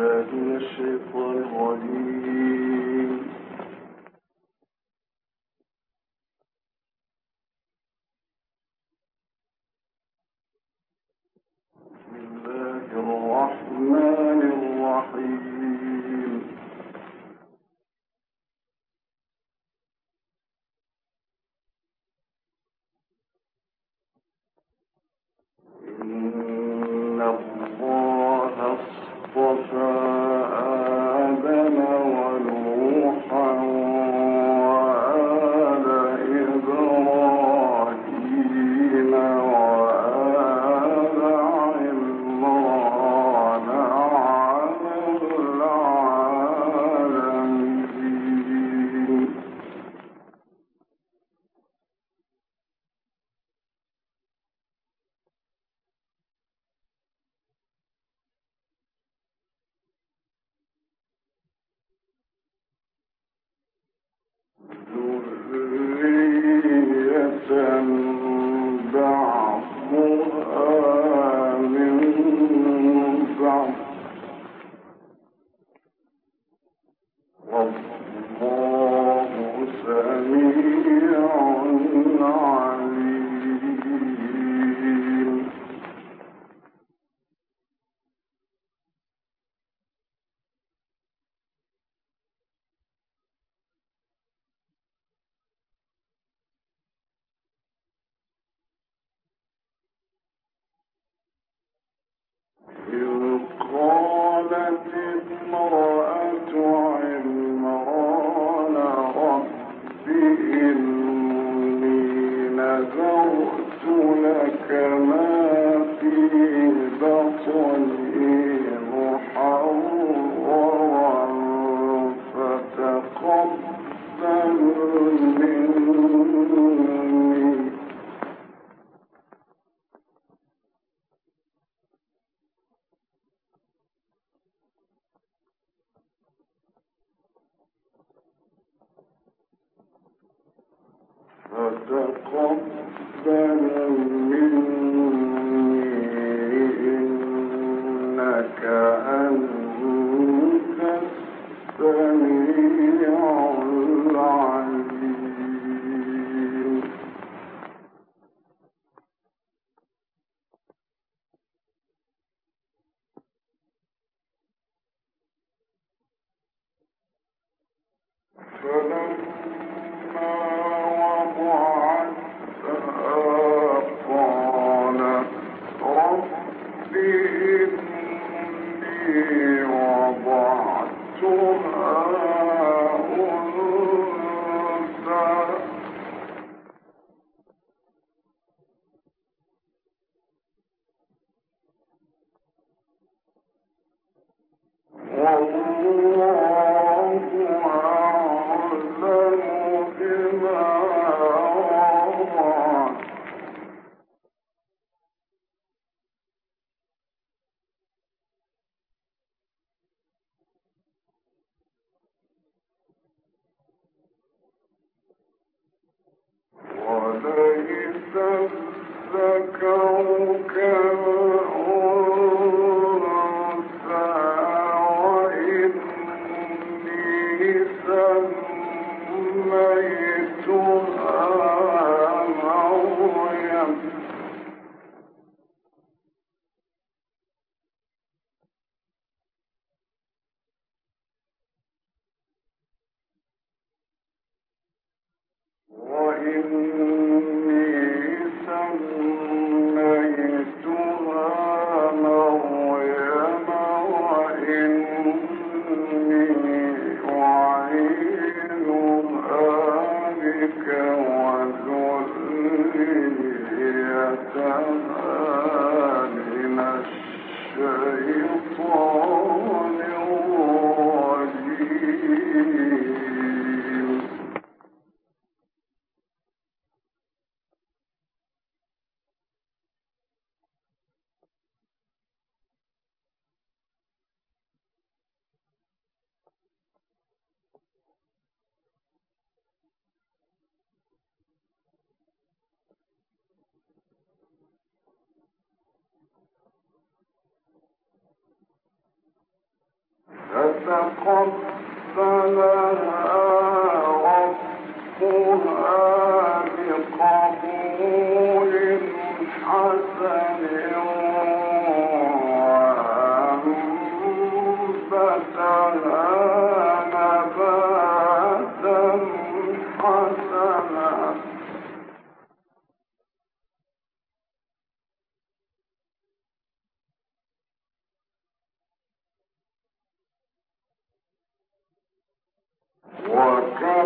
الله الشيطان الرجيم Salam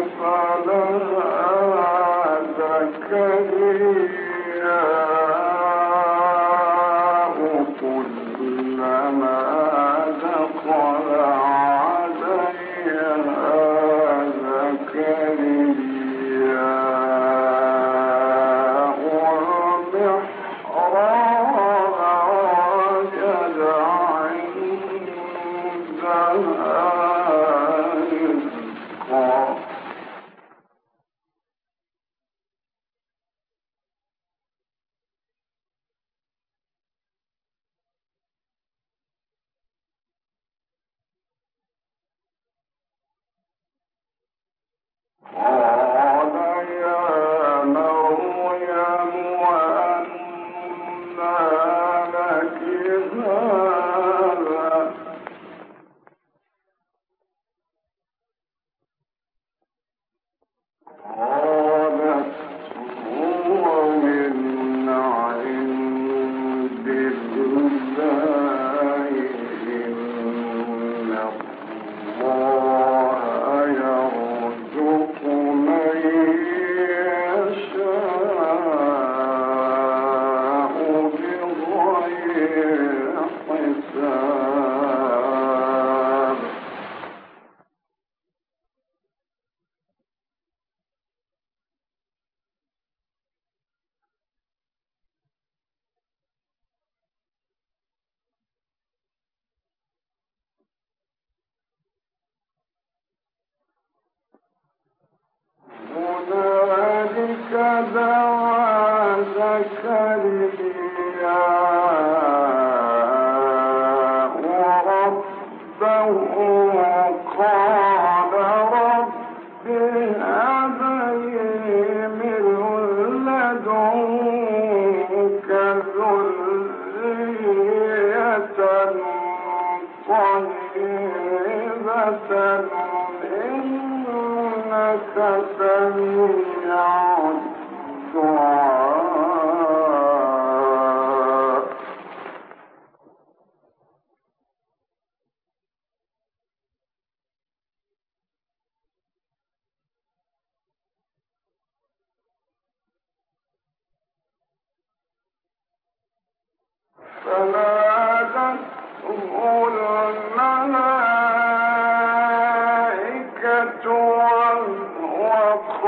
Father.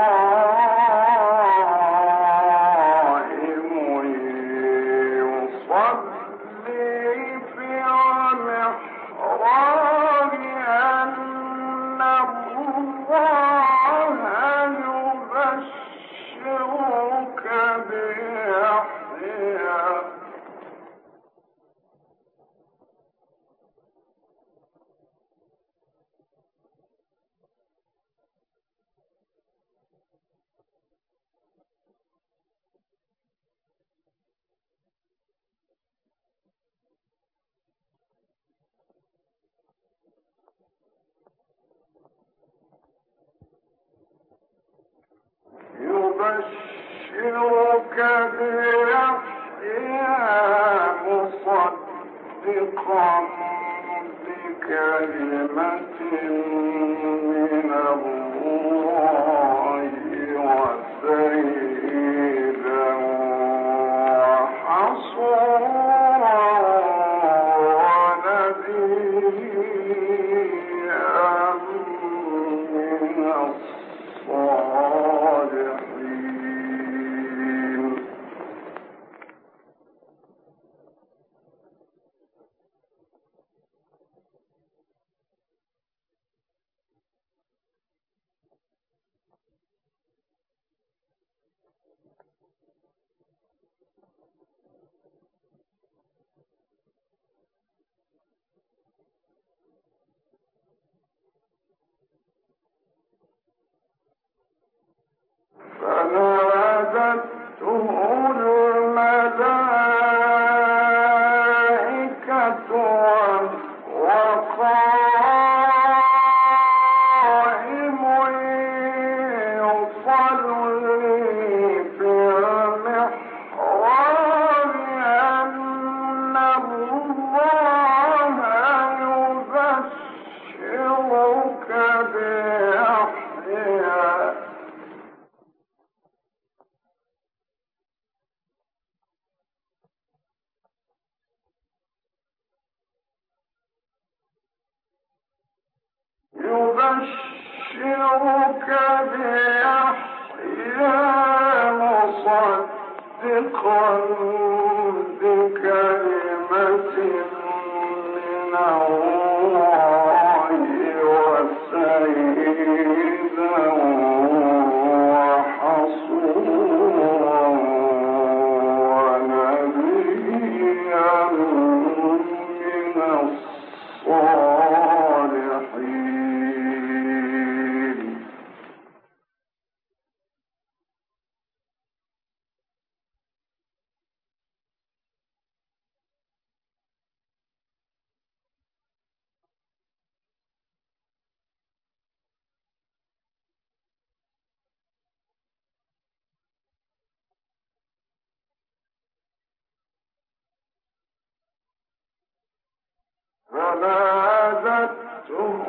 يبشرك فنادته فنادته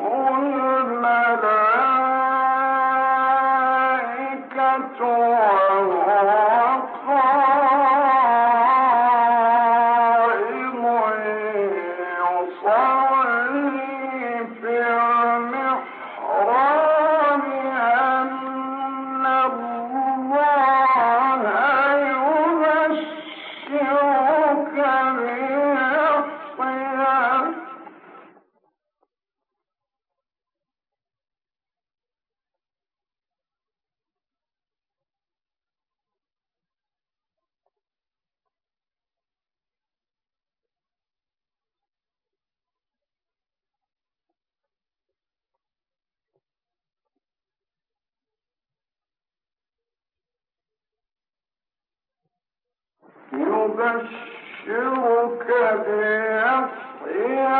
يبشرك بيحيى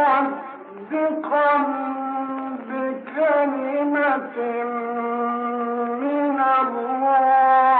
مصدقا بكلمة من الله.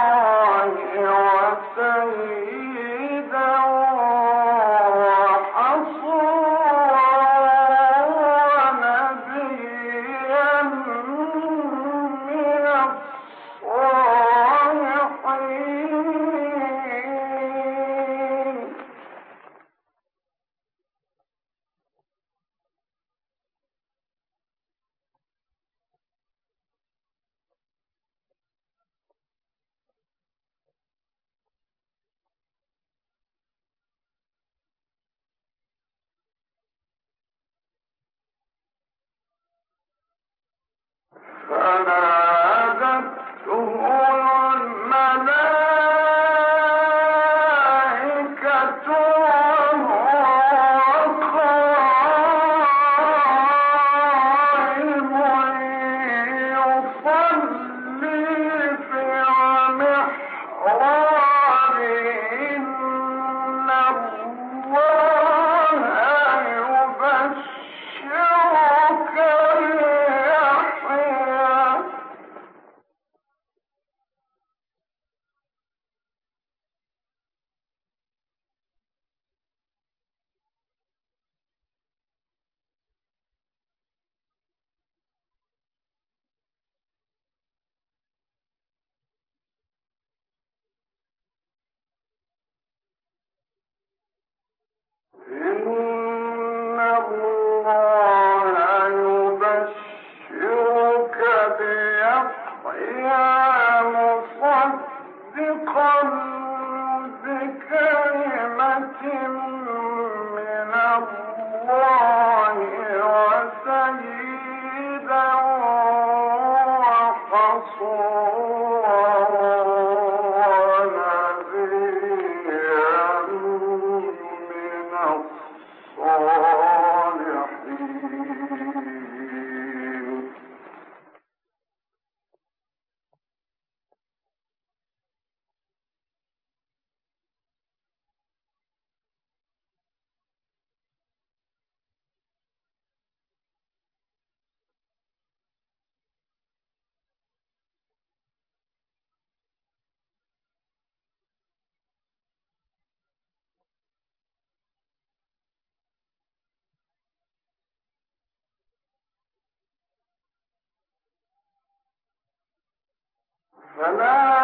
فنادته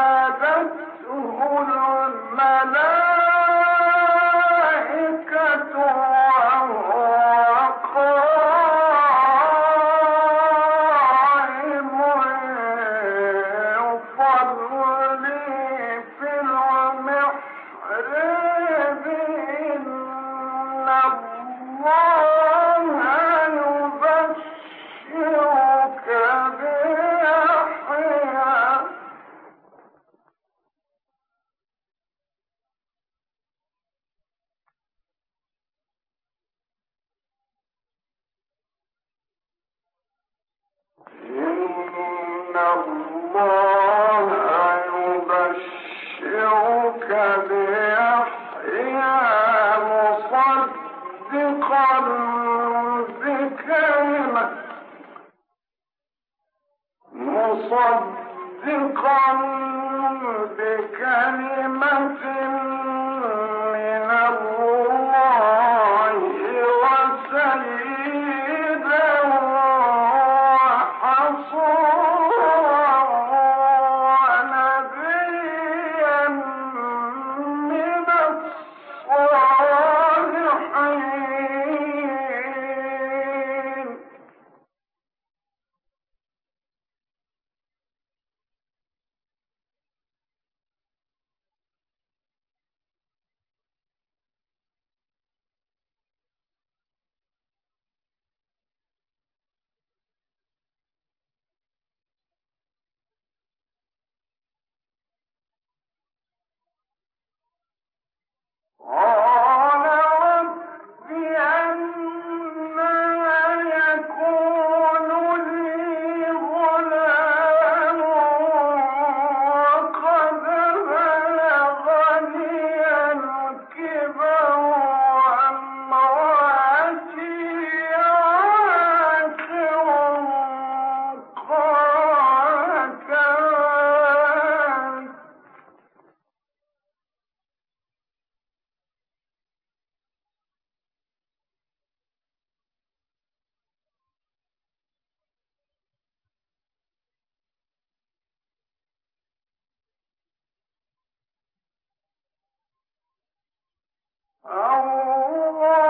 أو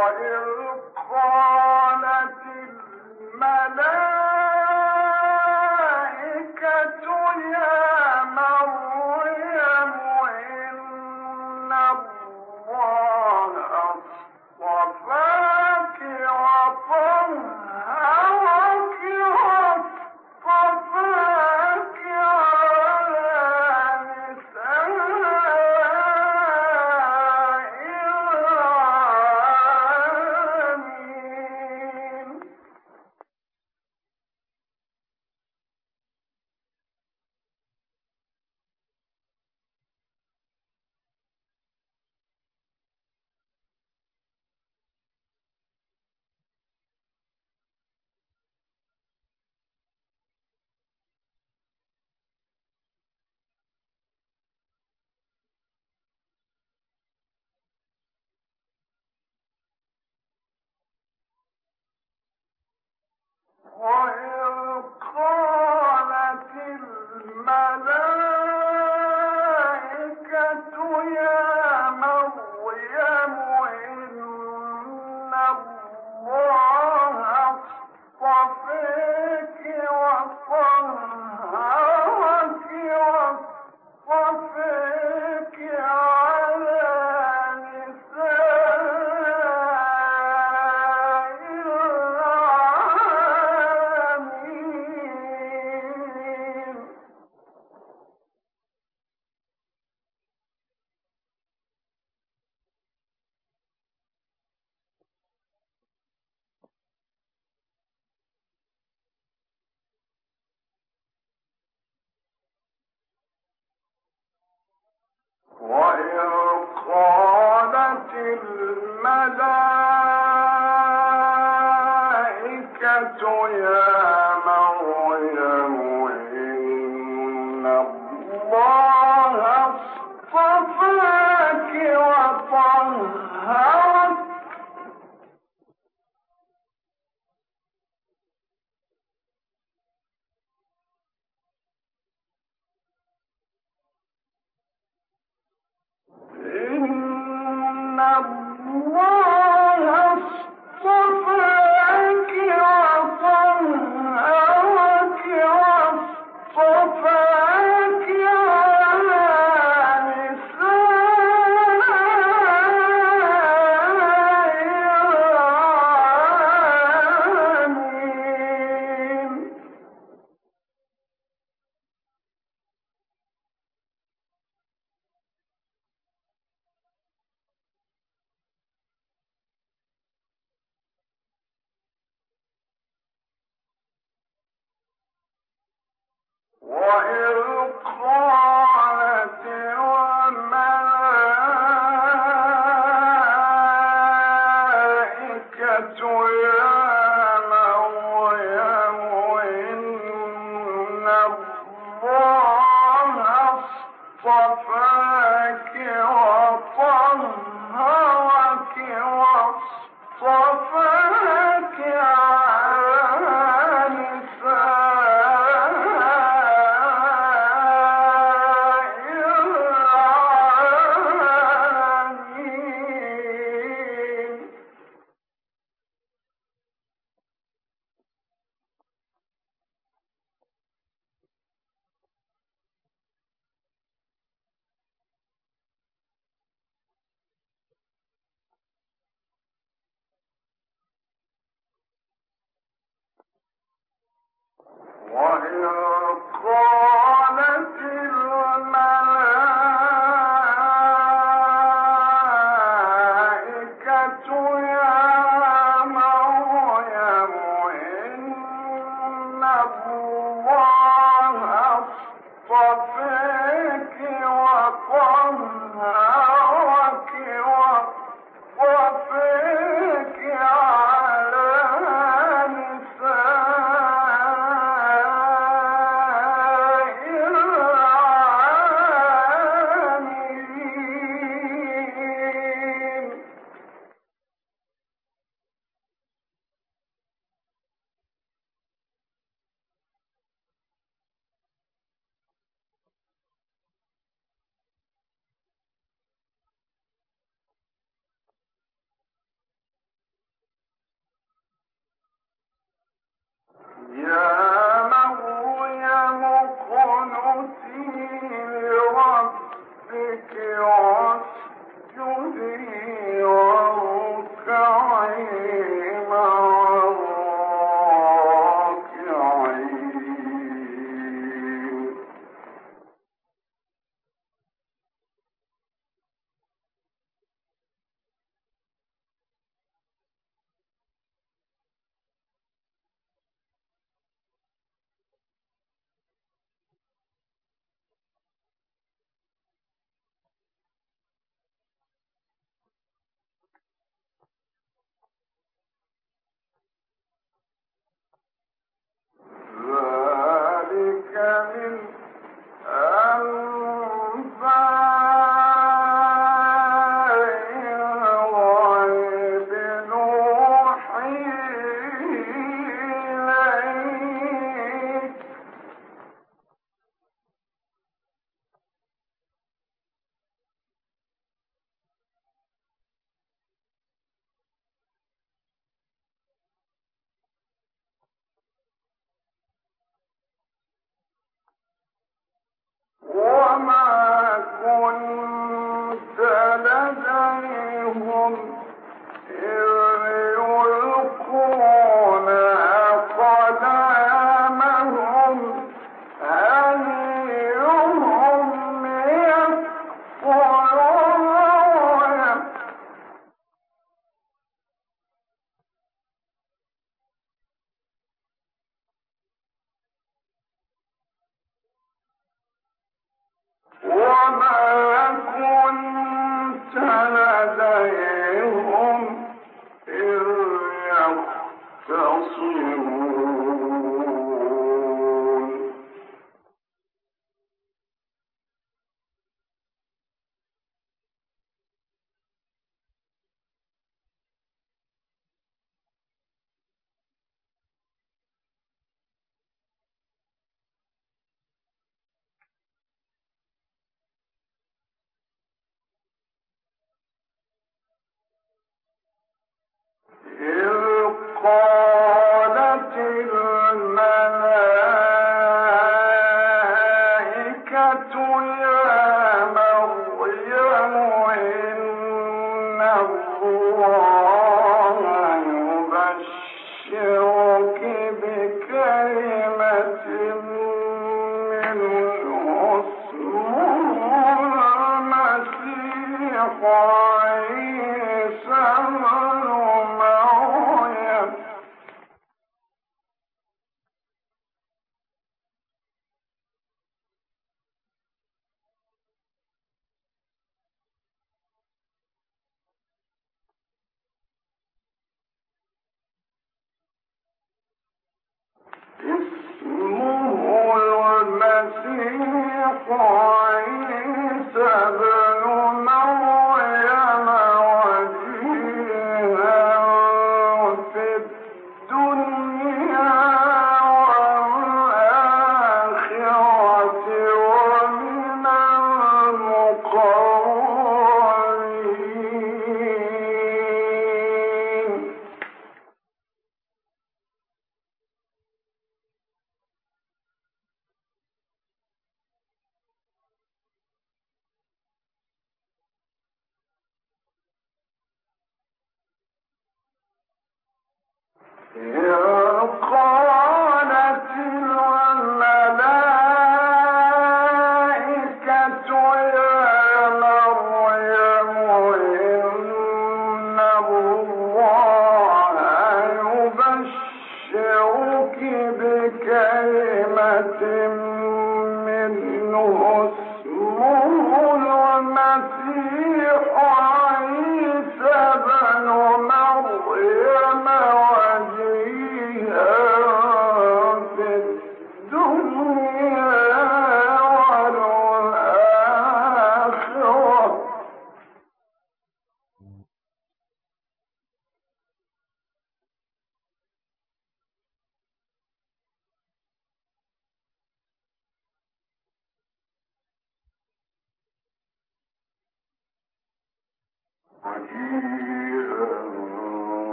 وإذ وإذ قالت الملائكة Yeah.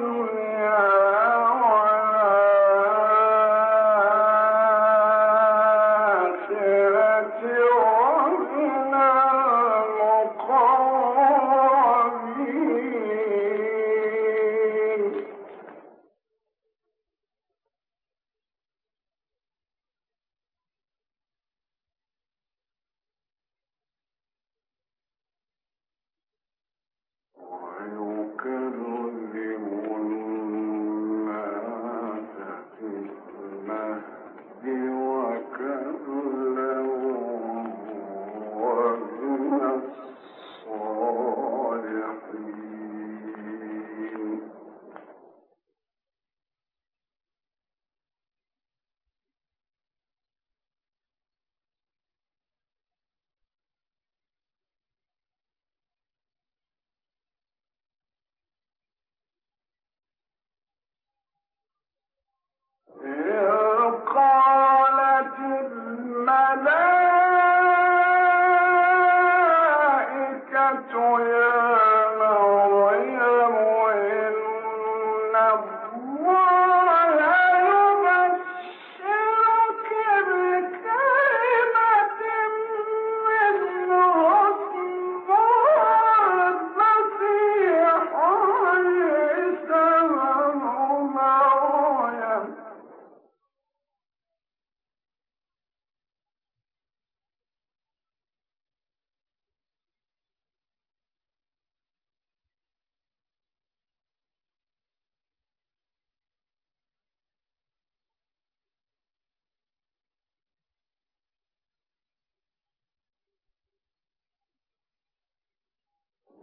الْوَلِيُّ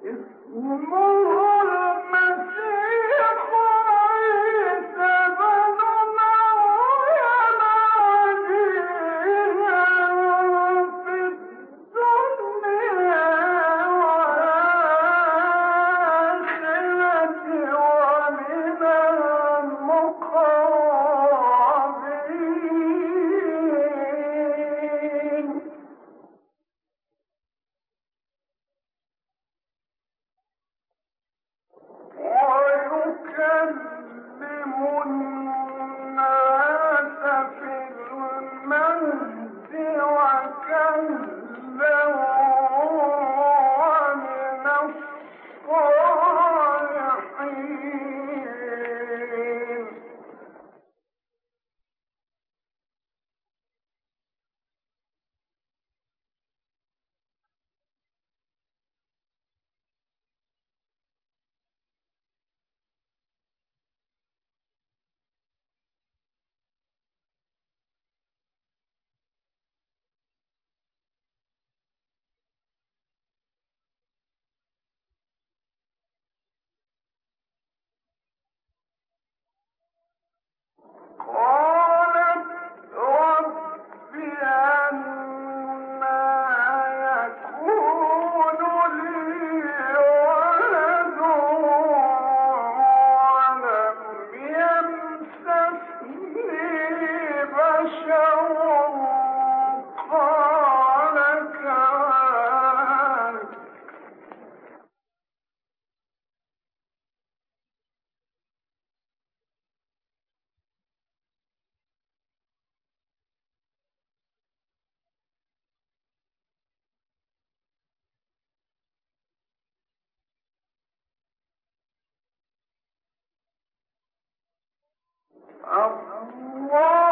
اسمه No.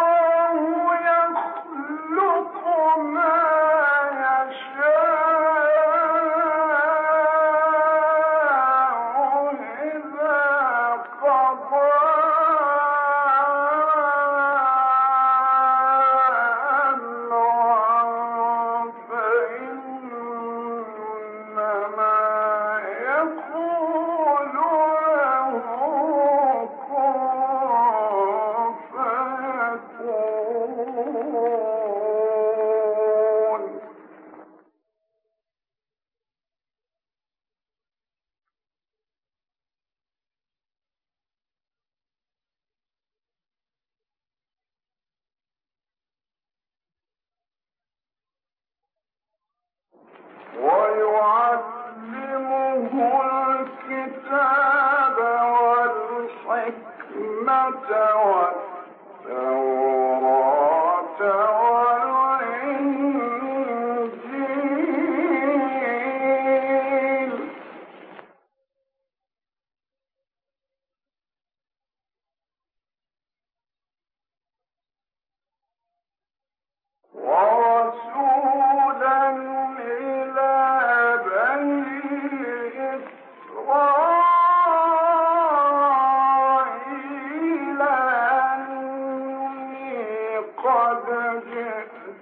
مصدقا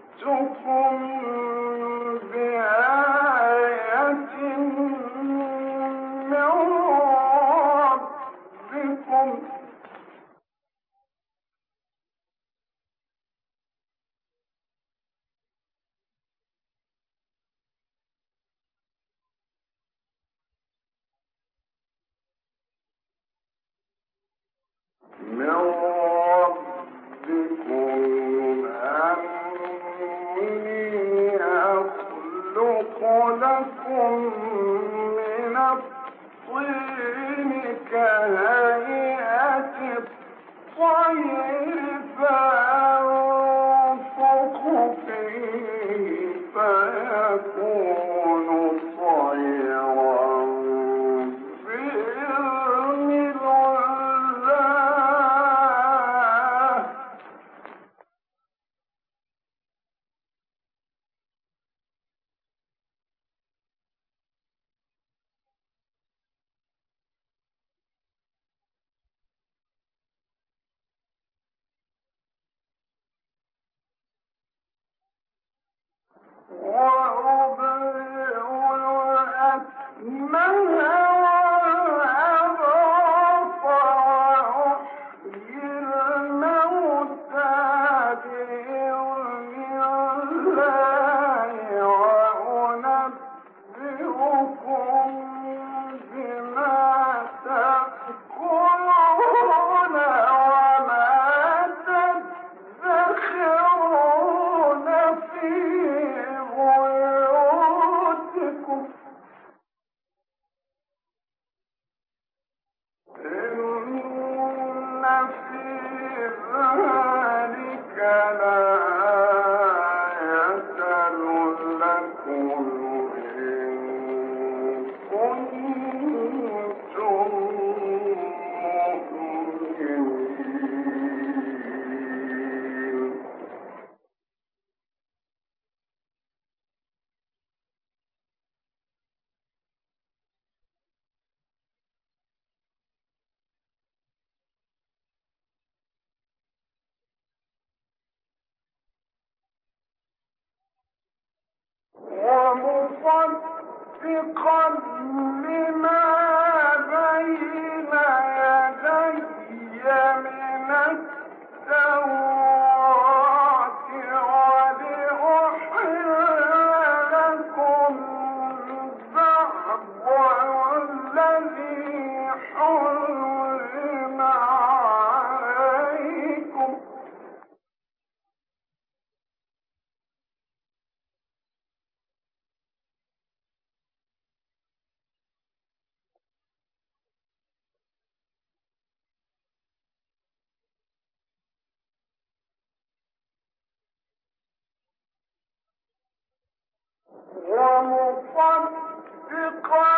cry